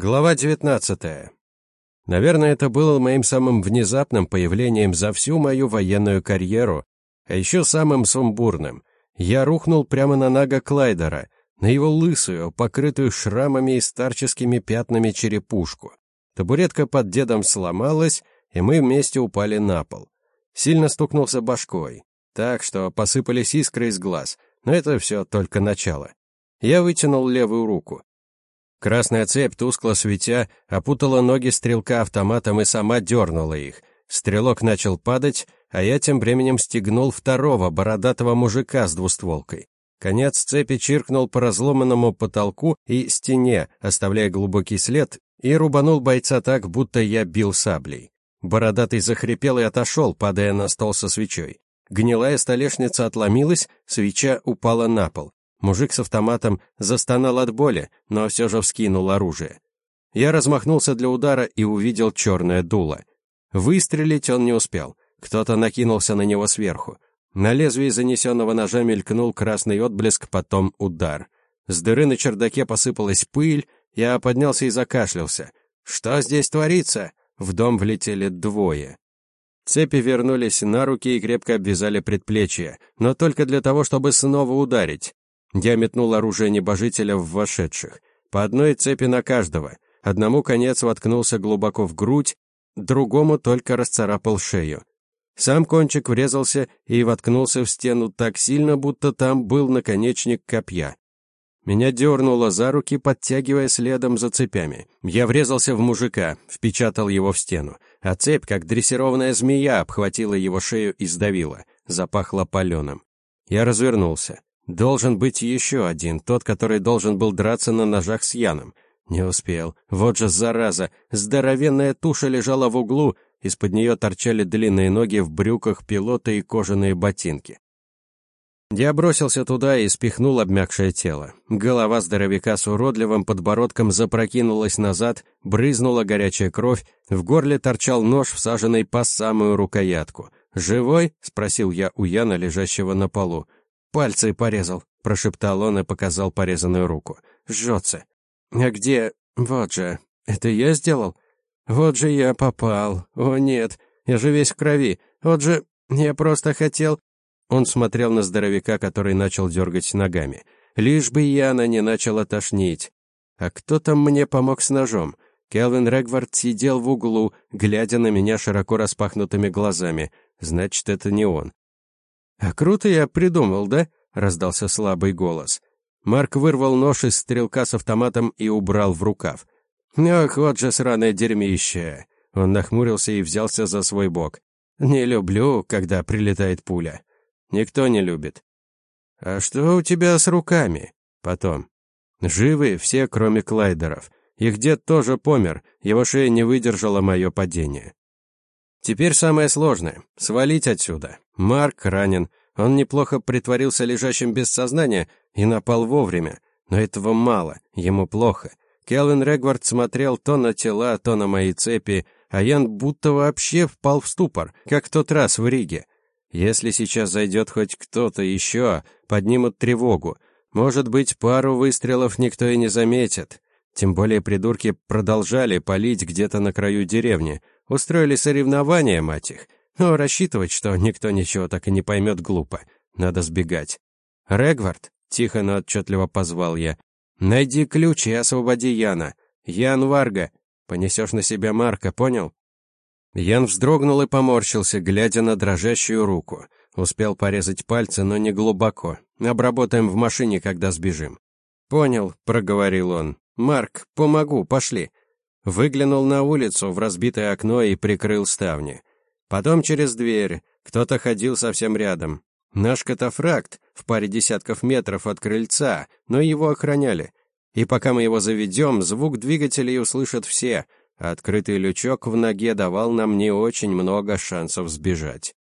Глава 19. Наверное, это было моим самым внезапным появлением за всю мою военную карьеру, а еще самым сумбурным. Я рухнул прямо на нога Клайдера, на его лысую, покрытую шрамами и старческими пятнами черепушку. Табуретка под дедом сломалась, и мы вместе упали на пол. Сильно стукнулся башкой, так что посыпались искры из глаз, но это все только начало. Я вытянул левую руку. Красная цепь, тускло светя, опутала ноги стрелка автоматом и сама дернула их. Стрелок начал падать, а я тем временем стегнул второго бородатого мужика с двустволкой. Конец цепи чиркнул по разломанному потолку и стене, оставляя глубокий след, и рубанул бойца так, будто я бил саблей. Бородатый захрипел и отошел, падая на стол со свечой. Гнилая столешница отломилась, свеча упала на пол. Мужик с автоматом застонал от боли, но все же вскинул оружие. Я размахнулся для удара и увидел черное дуло. Выстрелить он не успел. Кто-то накинулся на него сверху. На лезвии занесенного ножа мелькнул красный отблеск, потом удар. С дыры на чердаке посыпалась пыль, я поднялся и закашлялся. «Что здесь творится?» В дом влетели двое. Цепи вернулись на руки и крепко обвязали предплечья, но только для того, чтобы снова ударить. Я метнул оружие небожителя в вошедших. По одной цепи на каждого. Одному конец воткнулся глубоко в грудь, другому только расцарапал шею. Сам кончик врезался и воткнулся в стену так сильно, будто там был наконечник копья. Меня дернуло за руки, подтягивая следом за цепями. Я врезался в мужика, впечатал его в стену, а цепь, как дрессированная змея, обхватила его шею и сдавила, запахло паленым. Я развернулся. Должен быть еще один, тот, который должен был драться на ножах с Яном. Не успел. Вот же зараза! Здоровенная туша лежала в углу, из-под нее торчали длинные ноги в брюках пилота и кожаные ботинки. Я бросился туда и спихнул обмякшее тело. Голова здоровяка с уродливым подбородком запрокинулась назад, брызнула горячая кровь, в горле торчал нож, всаженный по самую рукоятку. «Живой?» — спросил я у Яна, лежащего на полу. Пальцы порезал, прошептал он и показал порезанную руку. Жжется. А где? Вот же. Это я сделал? Вот же я попал. О нет, я же весь в крови. Вот же я просто хотел Он смотрел на здоровяка, который начал дергать ногами. Лишь бы Яна не начала тошнить. А кто там мне помог с ножом? Келвин Регвард сидел в углу, глядя на меня широко распахнутыми глазами. Значит, это не он. «А круто я придумал, да?» — раздался слабый голос. Марк вырвал нож из стрелка с автоматом и убрал в рукав. «Ох, вот же сраное дерьмище!» Он нахмурился и взялся за свой бок. «Не люблю, когда прилетает пуля. Никто не любит». «А что у тебя с руками?» «Потом». «Живы все, кроме Клайдеров. Их дед тоже помер, его шея не выдержала мое падение. Теперь самое сложное — свалить отсюда. Марк ранен, он неплохо притворился лежащим без сознания и напал вовремя. Но этого мало, ему плохо. Келвин Регвард смотрел то на тела, то на мои цепи, а Ян будто вообще впал в ступор, как в тот раз в Риге. Если сейчас зайдет хоть кто-то еще, поднимут тревогу. Может быть, пару выстрелов никто и не заметит. Тем более придурки продолжали палить где-то на краю деревни. Устроили соревнования, мать их. Но рассчитывать, что никто ничего так и не поймет, глупо. Надо сбегать. «Регвард», — тихо, но отчетливо позвал я, — «найди ключ и освободи Яна. Ян Варга. Понесешь на себя Марка, понял?» Ян вздрогнул и поморщился, глядя на дрожащую руку. Успел порезать пальцы, но не глубоко. Обработаем в машине, когда сбежим. «Понял», — проговорил он. «Марк, помогу, пошли». Выглянул на улицу в разбитое окно и прикрыл ставни. Потом через дверь. Кто-то ходил совсем рядом. Наш катафракт в паре десятков метров от крыльца, но его охраняли. И пока мы его заведем, звук двигателей услышат все. Открытый лючок в ноге давал нам не очень много шансов сбежать.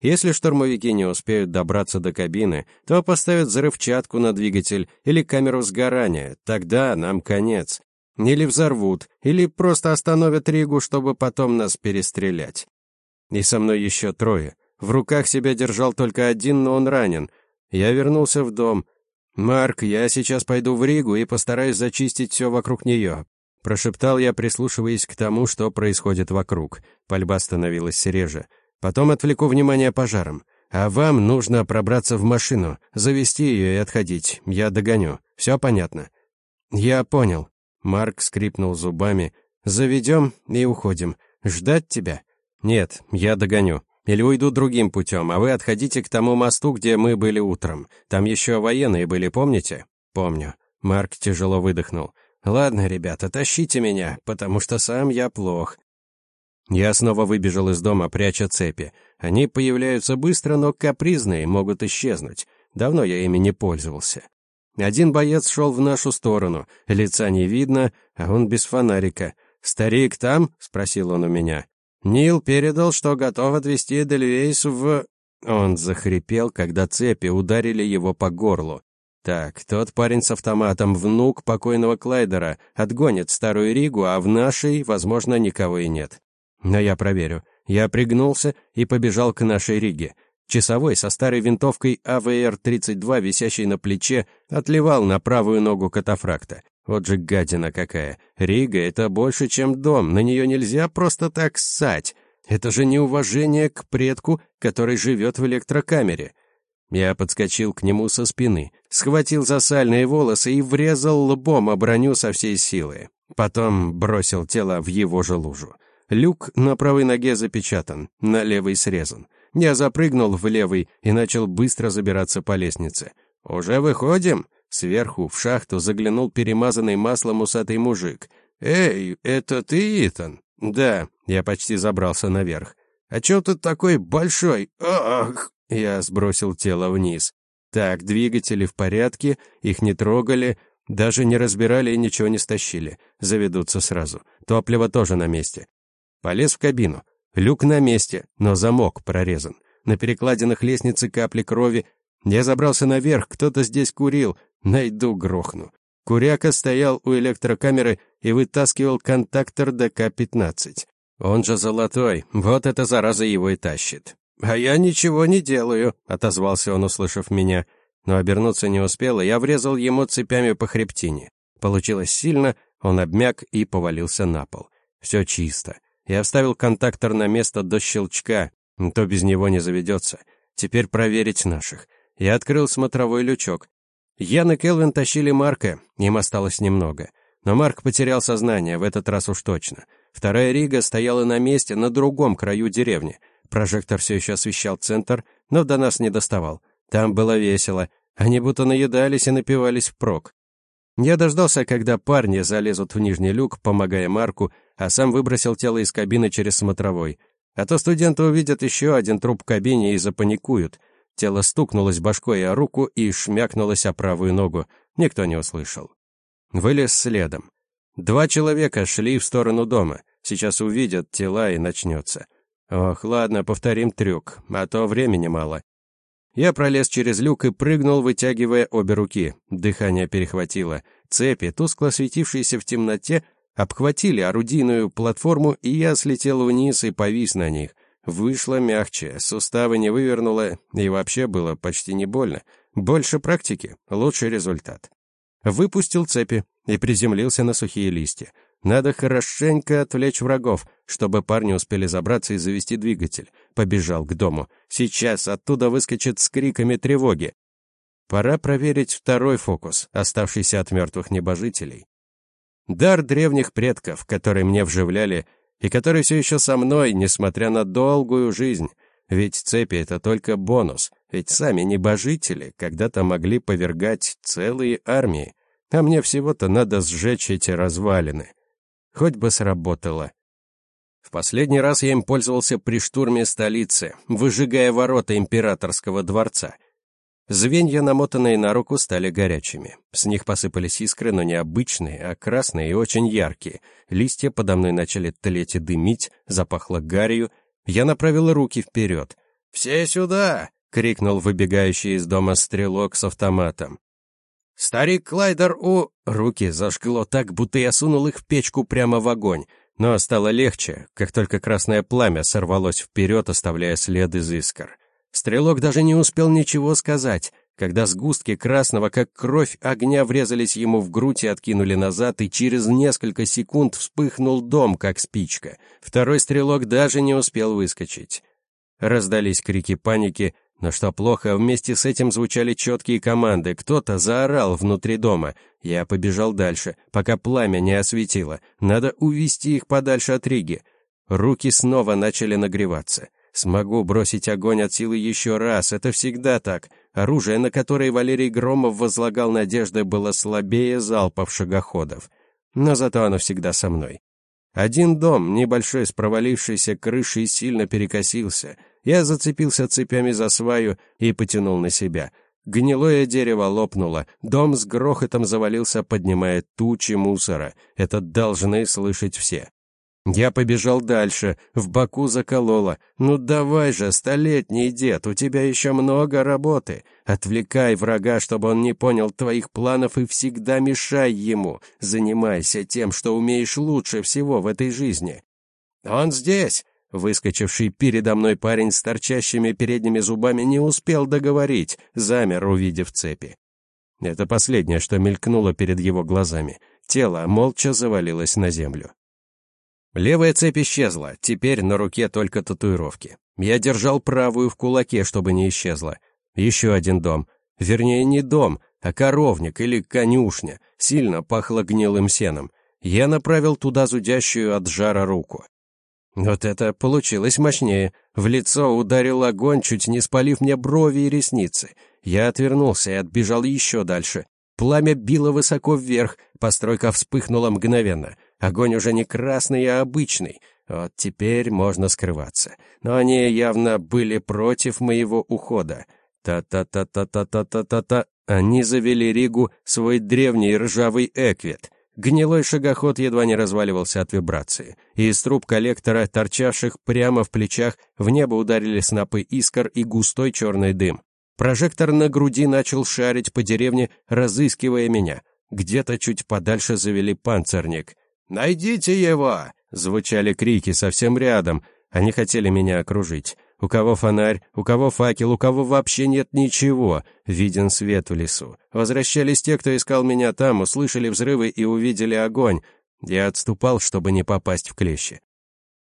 Если штурмовики не успеют добраться до кабины, то поставят взрывчатку на двигатель или камеру сгорания, тогда нам конец. Или взорвут, или просто остановят Ригу, чтобы потом нас перестрелять. И со мной еще трое. В руках себя держал только один, но он ранен. Я вернулся в дом. «Марк, я сейчас пойду в Ригу и постараюсь зачистить все вокруг нее. Прошептал я, прислушиваясь к тому, что происходит вокруг. Пальба становилась реже. Потом отвлеку внимание пожаром. А вам нужно пробраться в машину, завести ее и отходить. Я догоню. Все понятно?» «Я понял». Марк скрипнул зубами. «Заведем и уходим. Ждать тебя?» «Нет, я догоню. Или уйду другим путем, а вы отходите к тому мосту, где мы были утром. Там еще военные были, помните?» «Помню». Марк тяжело выдохнул. «Ладно, ребята, тащите меня, потому что сам я плох. Я снова выбежал из дома, пряча цепи. Они появляются быстро, но капризные, могут исчезнуть. Давно я ими не пользовался. Один боец шел в нашу сторону, лица не видно, а он без фонарика. «Старик там?» — спросил он у меня. «Нил передал, что готов отвезти Эдельвейс в...» Он захрипел, когда цепи ударили его по горлу. Так, тот парень с автоматом, внук покойного Клайдера, отгонит старую Ригу, а в нашей, возможно, никого и нет. Но я проверю. Я пригнулся и побежал к нашей Риге. Часовой со старой винтовкой АВР-32, висящей на плече, отливал на правую ногу катафракта. Вот же гадина какая. Рига — это больше, чем дом, на нее нельзя просто так ссать. Это же неуважение к предку, который живет в электрокамере. Я подскочил к нему со спины, схватил за сальные волосы и врезал лбом о броню со всей силы. Потом бросил тело в его же лужу. Люк на правой ноге запечатан, на левой срезан. Я запрыгнул в левый и начал быстро забираться по лестнице. «Уже выходим?» Сверху в шахту заглянул перемазанный маслом усатый мужик. «Эй, это ты, Итан?» «Да», я почти забрался наверх. «А чё тут такой большой? Ах!» Я сбросил тело вниз. Так, двигатели в порядке, их не трогали, даже не разбирали и ничего не стащили. Заведутся сразу. Топливо тоже на месте. Полез в кабину. Люк на месте, но замок прорезан. На перекладинах лестницы капли крови. Я забрался наверх, кто-то здесь курил. Найду, грохну. Куряка стоял у электрокамеры и вытаскивал контактор ДК-15. Он же золотой, вот эта зараза его и тащит. «А я ничего не делаю», — отозвался он, услышав меня. Но обернуться не успел, и я врезал ему цепями по хребтине. Получилось сильно, он обмяк и повалился на пол. Все чисто. Я вставил контактор на место до щелчка, то без него не заведется. Теперь проверить наших. Я открыл смотровой лючок. Ян и Келвин тащили Марка, им осталось немного. Но Марк потерял сознание, в этот раз уж точно. Вторая Рига стояла на месте, на другом краю деревни. Прожектор все еще освещал центр, но до нас не доставал. Там было весело. Они будто наедались и напивались впрок. Я дождался, когда парни залезут в нижний люк, помогая Марку, а сам выбросил тело из кабины через смотровой. А то студенты увидят еще один труп в кабине и запаникуют. Тело стукнулось башкой о руку и шмякнулось о правую ногу. Никто не услышал. Вылез следом. Два человека шли в сторону дома. Сейчас увидят тела и начнется. Ох, ладно, повторим трюк, а то времени мало. Я пролез через люк и прыгнул, вытягивая обе руки. Дыхание перехватило. Цепи, тускло светившиеся в темноте, обхватили орудийную платформу, и я слетел вниз и повис на них. Вышло мягче, суставы не вывернуло, и вообще было почти не больно. Больше практики, лучший результат. Выпустил цепи и приземлился на сухие листья. Надо хорошенько отвлечь врагов, чтобы парни успели забраться и завести двигатель. Побежал к дому. Сейчас оттуда выскочит с криками тревоги. Пора проверить второй фокус, оставшийся от мертвых небожителей. Дар древних предков, который мне вживляли, и который все еще со мной, несмотря на долгую жизнь. Ведь цепи — это только бонус, ведь сами небожители когда-то могли повергать целые армии, а мне всего-то надо сжечь эти развалины. Хоть бы сработало. В последний раз я им пользовался при штурме столицы, выжигая ворота императорского дворца — Звенья, намотанные на руку, стали горячими. С них посыпались искры, но не обычные, а красные и очень яркие. Листья подо мной начали тлеть и дымить, запахло гарью. Я направил руки вперед. «Все сюда!» — крикнул выбегающий из дома стрелок с автоматом. «Старик Клайдер у...» Руки зажгло так, будто я сунул их в печку прямо в огонь. Но стало легче, как только красное пламя сорвалось вперед, оставляя след из искр. Стрелок даже не успел ничего сказать. когда сгустки красного, как кровь огня, врезались ему в грудь и откинули назад, и через несколько секунд вспыхнул дом, как спичка. Второй стрелок даже не успел выскочить. Раздались крики паники, но что плохо, вместе с этим звучали четкие команды. Кто-то заорал внутри дома. Я побежал дальше, пока пламя не осветило. Надо увести их подальше от Риги. Руки снова начали нагреваться. Смогу бросить огонь от силы еще раз, это всегда так. Оружие, на которое Валерий Громов возлагал надежды, было слабее залпов шагоходов. Но зато оно всегда со мной. Один дом, небольшой, с провалившейся крышей, сильно перекосился. Я зацепился цепями за сваю и потянул на себя. Гнилое дерево лопнуло, дом с грохотом завалился, поднимая тучи мусора. Это должны слышать все. Я побежал дальше, в боку закололо. «Ну давай же, столетний дед, у тебя еще много работы. Отвлекай врага, чтобы он не понял твоих планов и всегда мешай ему. Занимайся тем, что умеешь лучше всего в этой жизни». «Он здесь!» Выскочивший передо мной парень с торчащими передними зубами не успел договорить, замер, увидев цепи. Это последнее, что мелькнуло перед его глазами. Тело молча завалилось на землю. Левая цепь исчезла, теперь на руке только татуировки. Я держал правую в кулаке, чтобы не исчезла. Еще один дом. Вернее, не дом, а коровник или конюшня. Сильно пахло гнилым сеном. Я направил туда зудящую от жара руку. Вот это получилось мощнее. В лицо ударил огонь, чуть не спалив мне брови и ресницы. Я отвернулся и отбежал еще дальше. Пламя било высоко вверх, постройка вспыхнула мгновенно — Огонь уже не красный, а обычный. Вот теперь можно скрываться. Но они явно были против моего ухода. Та-та-та-та-та-та-та-та. Они завели Ригу свой древний ржавый эквит. Гнилой шагоход едва не разваливался от вибрации. Из труб коллектора, торчавших прямо в плечах, в небо ударили снопы искр и густой черный дым. Прожектор на груди начал шарить по деревне, разыскивая меня. Где-то чуть подальше завели панцирник. «Найдите его!» — звучали крики совсем рядом. Они хотели меня окружить. У кого фонарь, у кого факел, у кого вообще нет ничего. Виден свет в лесу. Возвращались те, кто искал меня там, услышали взрывы и увидели огонь. Я отступал, чтобы не попасть в клещи.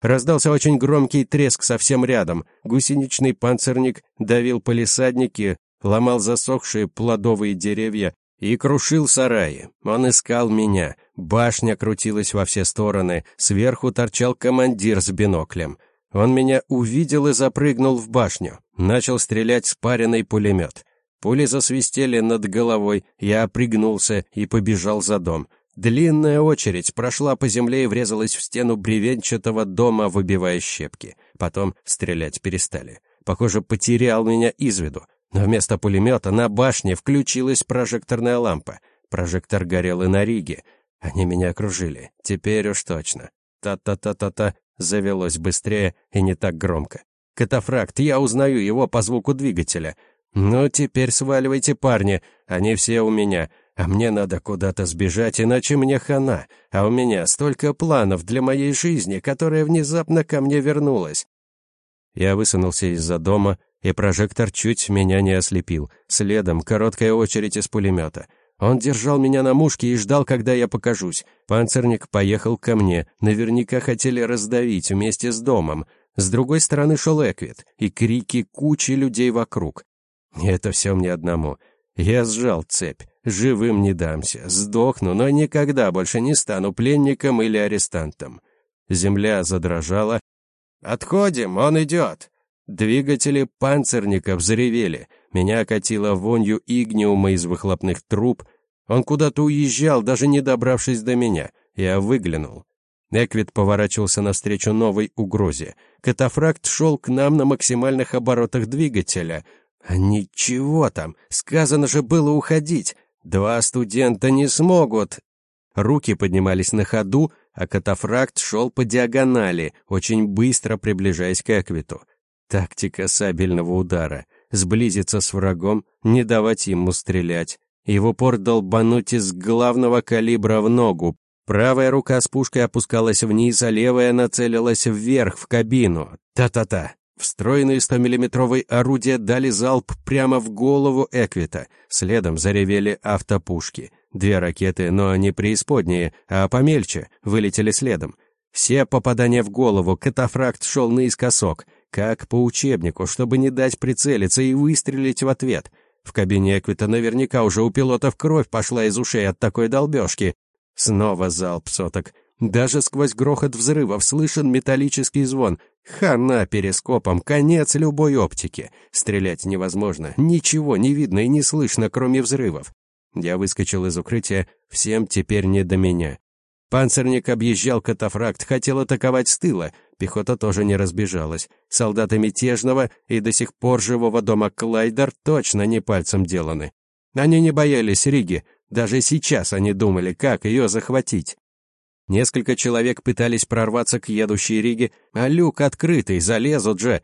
Раздался очень громкий треск совсем рядом. Гусеничный панцирник давил полисадники, ломал засохшие плодовые деревья и крушил сараи. Он искал меня. Башня крутилась во все стороны, сверху торчал командир с биноклем. Он меня увидел и запрыгнул в башню. Начал стрелять спаренный пулемет. Пули засвистели над головой, я пригнулся и побежал за дом. Длинная очередь прошла по земле и врезалась в стену бревенчатого дома, выбивая щепки. Потом стрелять перестали. Похоже, потерял меня из виду. Но вместо пулемета на башне включилась прожекторная лампа. Прожектор горел и на Риге. Они меня окружили. Теперь уж точно. Та-та-та-та-та завелось быстрее и не так громко. Катафракт, я узнаю его по звуку двигателя. Ну, теперь сваливайте, парни, они все у меня. А мне надо куда-то сбежать, иначе мне хана. А у меня столько планов для моей жизни, которая внезапно ко мне вернулась. Я высунулся из-за дома, и прожектор чуть меня не ослепил. Следом короткая очередь из пулемета. Он держал меня на мушке и ждал, когда я покажусь. Панцирник поехал ко мне. Наверняка хотели раздавить вместе с домом. С другой стороны шел Эквит и крики кучи людей вокруг. Это все мне одному. Я сжал цепь. Живым не дамся. Сдохну, но никогда больше не стану пленником или арестантом. Земля задрожала. «Отходим, он идет!» Двигатели панцирников заревели. Меня окатило вонью игниума из выхлопных труб. Он куда-то уезжал, даже не добравшись до меня. Я выглянул. Эквит поворачивался навстречу новой угрозе. Катафракт шел к нам на максимальных оборотах двигателя. А ничего там, сказано же было уходить. Два студента не смогут. Руки поднимались на ходу, а катафракт шел по диагонали, очень быстро приближаясь к Эквиту. Тактика сабельного удара. Сблизиться с врагом, не давать ему стрелять. И в долбануть из главного калибра в ногу. Правая рука с пушкой опускалась вниз, а левая нацелилась вверх, в кабину. Та-та-та. Встроенные 100-миллиметровые орудия дали залп прямо в голову Эквита. Следом заревели автопушки. Две ракеты, но не преисподние, а помельче, вылетели следом. Все попадания в голову, катафракт шел наискосок, как по учебнику, чтобы не дать прицелиться и выстрелить в ответ. В кабине Эквита наверняка уже у пилотов кровь пошла из ушей от такой долбежки. Снова залп соток. Даже сквозь грохот взрывов слышен металлический звон. Хана перископом, конец любой оптики. Стрелять невозможно, ничего не видно и не слышно, кроме взрывов. Я выскочил из укрытия, всем теперь не до меня. Панцирник объезжал катафракт, хотел атаковать с тыла. Пехота тоже не разбежалась. Солдаты мятежного и до сих пор живого дома Клайдер точно не пальцем деланы. Они не боялись Риги. Даже сейчас они думали, как ее захватить. Несколько человек пытались прорваться к едущей Риге, а люк открытый, залезут же.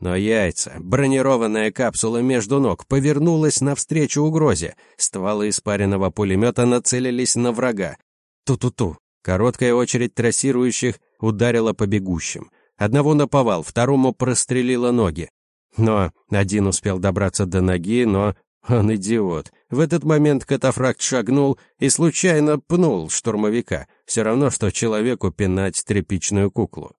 Но яйца, бронированная капсула между ног, повернулась навстречу угрозе. Стволы испаренного пулемета нацелились на врага. Ту-ту-ту. Короткая очередь трассирующих ударила по бегущим. Одного наповал, второму прострелила ноги. Но один успел добраться до ноги, но он идиот. В этот момент катафракт шагнул и случайно пнул штурмовика. Все равно, что человеку пинать тряпичную куклу.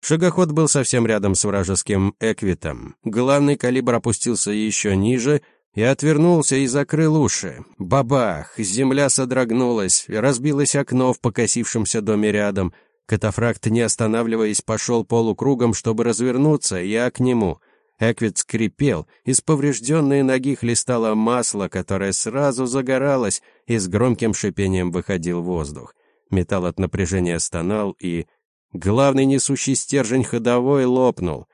Шагоход был совсем рядом с вражеским эквитом. Главный калибр опустился еще ниже и отвернулся и закрыл уши. Бабах! Земля содрогнулась, разбилось окно в покосившемся доме рядом. Катафракт, не останавливаясь, пошел полукругом, чтобы развернуться, я к нему. Эквит скрипел, из поврежденной ноги хлестало масло, которое сразу загоралось, и с громким шипением выходил воздух. Металл от напряжения стонал, и... Главный несущий стержень ходовой лопнул.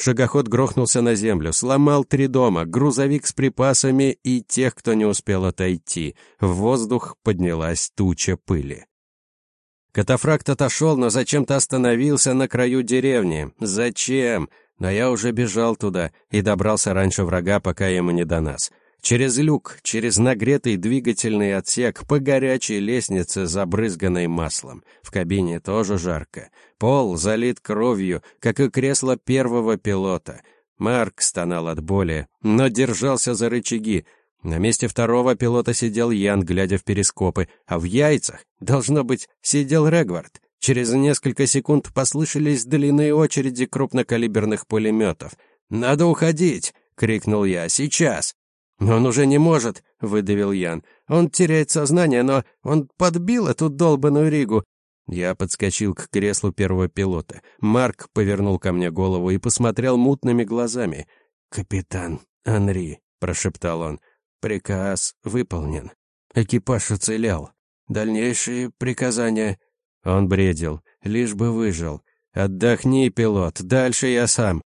Шагоход грохнулся на землю, сломал три дома, грузовик с припасами и тех, кто не успел отойти. В воздух поднялась туча пыли. Катафракт отошел, но зачем-то остановился на краю деревни. Зачем? Но я уже бежал туда и добрался раньше врага, пока ему не до нас. Через люк, через нагретый двигательный отсек, по горячей лестнице, забрызганной маслом. В кабине тоже жарко. Пол залит кровью, как и кресло первого пилота. Марк стонал от боли, но держался за рычаги. На месте второго пилота сидел Ян, глядя в перископы, а в яйцах, должно быть, сидел Регвард. Через несколько секунд послышались длинные очереди крупнокалиберных пулеметов. «Надо уходить!» — крикнул я. «Сейчас!» «Он уже не может», — выдавил Ян. «Он теряет сознание, но он подбил эту долбаную Ригу». Я подскочил к креслу первого пилота. Марк повернул ко мне голову и посмотрел мутными глазами. «Капитан Анри», — прошептал он, — «приказ выполнен. Экипаж уцелел. Дальнейшие приказания...» Он бредил, лишь бы выжил. «Отдохни, пилот, дальше я сам».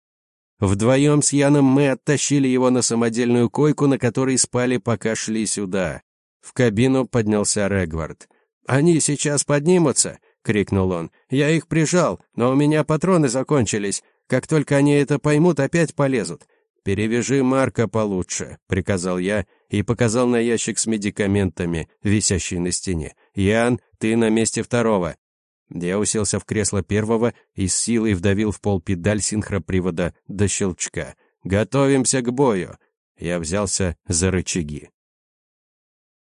Вдвоем с Яном мы оттащили его на самодельную койку, на которой спали, пока шли сюда. В кабину поднялся Регвард. «Они сейчас поднимутся!» — крикнул он. «Я их прижал, но у меня патроны закончились. Как только они это поймут, опять полезут. «Перевяжи Марка получше», — приказал я и показал на ящик с медикаментами, висящий на стене. «Ян, ты на месте второго. Я уселся в кресло первого и с силой вдавил в пол педаль синхропривода до щелчка. «Готовимся к бою!» Я взялся за рычаги.